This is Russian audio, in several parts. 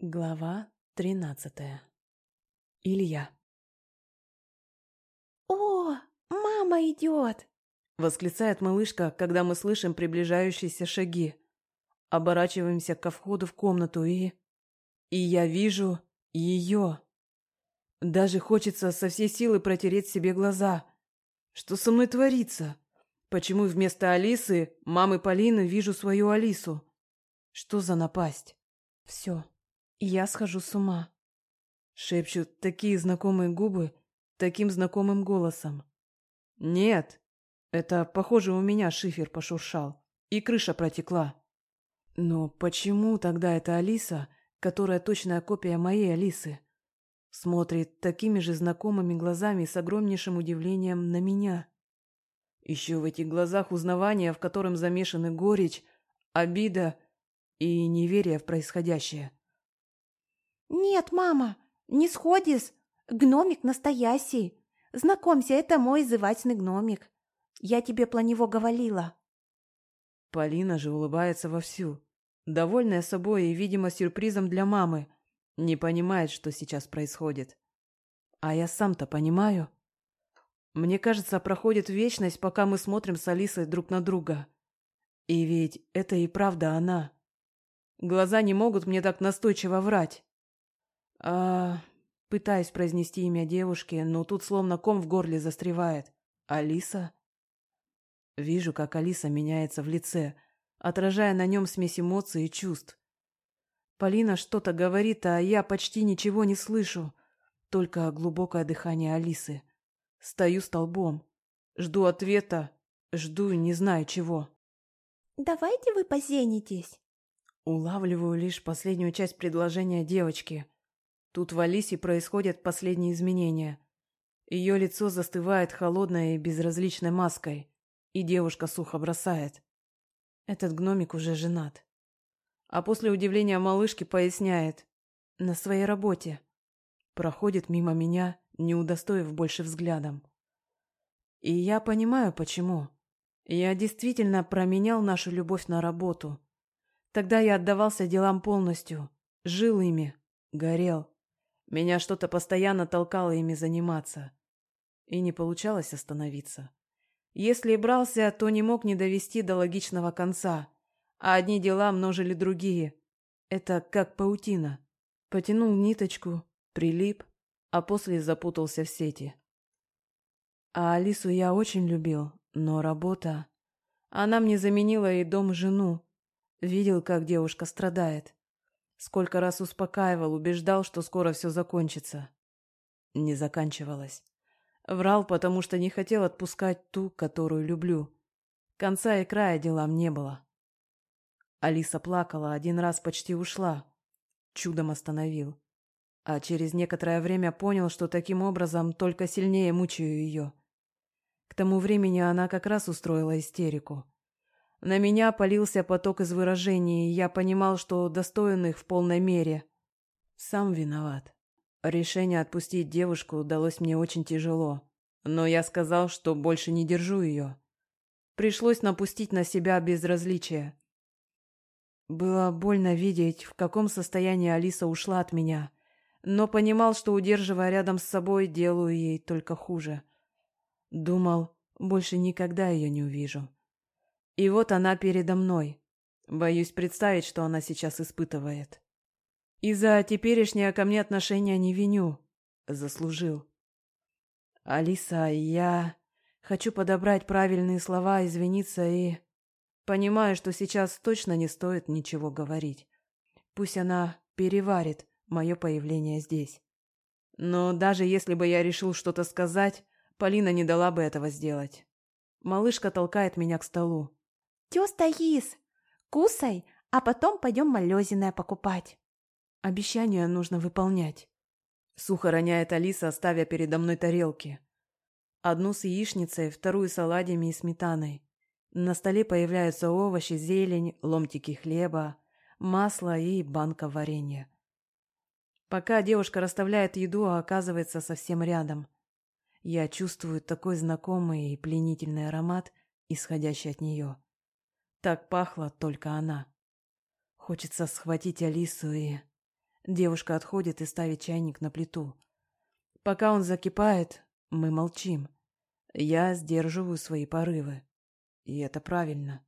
Глава тринадцатая. Илья. «О, мама идет!» — восклицает малышка, когда мы слышим приближающиеся шаги. Оборачиваемся ко входу в комнату и... И я вижу ее. Даже хочется со всей силы протереть себе глаза. Что со мной творится? Почему вместо Алисы, мамы Полины, вижу свою Алису? Что за напасть? Все. Я схожу с ума. Шепчут такие знакомые губы, таким знакомым голосом. Нет, это, похоже, у меня шифер пошуршал, и крыша протекла. Но почему тогда эта Алиса, которая точная копия моей Алисы, смотрит такими же знакомыми глазами с огромнейшим удивлением на меня? Еще в этих глазах узнавание, в котором замешаны горечь, обида и неверие в происходящее. «Нет, мама, не сходишь. Гномик настоящий. Знакомься, это мой зывательный гномик. Я тебе про него говорила». Полина же улыбается вовсю, довольная собой и, видимо, сюрпризом для мамы. Не понимает, что сейчас происходит. А я сам-то понимаю. Мне кажется, проходит вечность, пока мы смотрим с Алисой друг на друга. И ведь это и правда она. Глаза не могут мне так настойчиво врать. А... Пытаюсь произнести имя девушки, но тут словно ком в горле застревает. Алиса? Вижу, как Алиса меняется в лице, отражая на нем смесь эмоций и чувств. Полина что-то говорит, а я почти ничего не слышу, только глубокое дыхание Алисы. Стою столбом, жду ответа, жду не знаю чего. «Давайте вы позенитесь». Улавливаю лишь последнюю часть предложения девочки – Тут в Алисе происходят последние изменения. Ее лицо застывает холодной и безразличной маской, и девушка сухо бросает. Этот гномик уже женат. А после удивления малышки поясняет. На своей работе. Проходит мимо меня, не удостоив больше взглядом. И я понимаю, почему. Я действительно променял нашу любовь на работу. Тогда я отдавался делам полностью, жил ими, горел. Меня что-то постоянно толкало ими заниматься. И не получалось остановиться. Если и брался, то не мог не довести до логичного конца. А одни дела множили другие. Это как паутина. Потянул ниточку, прилип, а после запутался в сети. А Алису я очень любил, но работа... Она мне заменила и дом жену. Видел, как девушка страдает. Сколько раз успокаивал, убеждал, что скоро все закончится. Не заканчивалось. Врал, потому что не хотел отпускать ту, которую люблю. Конца и края делам не было. Алиса плакала, один раз почти ушла. Чудом остановил. А через некоторое время понял, что таким образом только сильнее мучаю ее. К тому времени она как раз устроила истерику. На меня полился поток из выражений, и я понимал, что достоин их в полной мере. Сам виноват. Решение отпустить девушку удалось мне очень тяжело, но я сказал, что больше не держу ее. Пришлось напустить на себя безразличие. Было больно видеть, в каком состоянии Алиса ушла от меня, но понимал, что, удерживая рядом с собой, делаю ей только хуже. Думал, больше никогда ее не увижу. И вот она передо мной. Боюсь представить, что она сейчас испытывает. И за теперешнее ко мне отношение не виню. Заслужил. Алиса, я хочу подобрать правильные слова, извиниться и... Понимаю, что сейчас точно не стоит ничего говорить. Пусть она переварит мое появление здесь. Но даже если бы я решил что-то сказать, Полина не дала бы этого сделать. Малышка толкает меня к столу. «Тёста Ис, кусай, а потом пойдем малезиное покупать». «Обещание нужно выполнять», — сухо роняет Алиса, ставя передо мной тарелки. Одну с яичницей, вторую с оладьями и сметаной. На столе появляются овощи, зелень, ломтики хлеба, масло и банка варенья. Пока девушка расставляет еду, а оказывается совсем рядом. Я чувствую такой знакомый и пленительный аромат, исходящий от нее. Так пахла только она. Хочется схватить Алису и Девушка отходит и ставит чайник на плиту. Пока он закипает, мы молчим. Я сдерживаю свои порывы. И это правильно.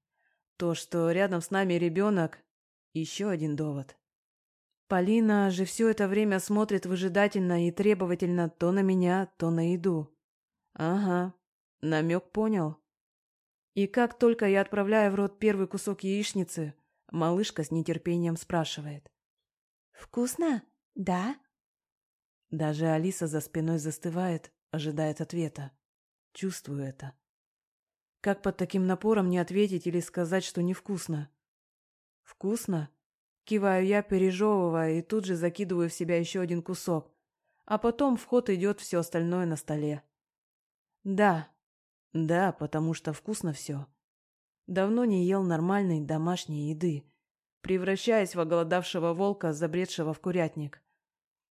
То, что рядом с нами ребенок, еще один довод. Полина же все это время смотрит выжидательно и требовательно то на меня, то на еду. Ага, намек понял. И как только я отправляю в рот первый кусок яичницы, малышка с нетерпением спрашивает. «Вкусно? Да?» Даже Алиса за спиной застывает, ожидает ответа. Чувствую это. Как под таким напором не ответить или сказать, что невкусно? Вкусно? Киваю я, пережевывая, и тут же закидываю в себя еще один кусок. А потом в ход идет все остальное на столе. Да, да, потому что вкусно все. Давно не ел нормальной домашней еды, превращаясь в оголодавшего волка, забредшего в курятник.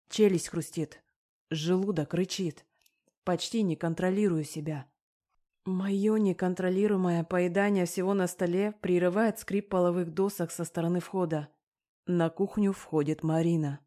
Челюсть хрустит, желудок рычит. Почти не контролирую себя. Мое неконтролируемое поедание всего на столе прерывает скрип половых досок со стороны входа. На кухню входит Марина.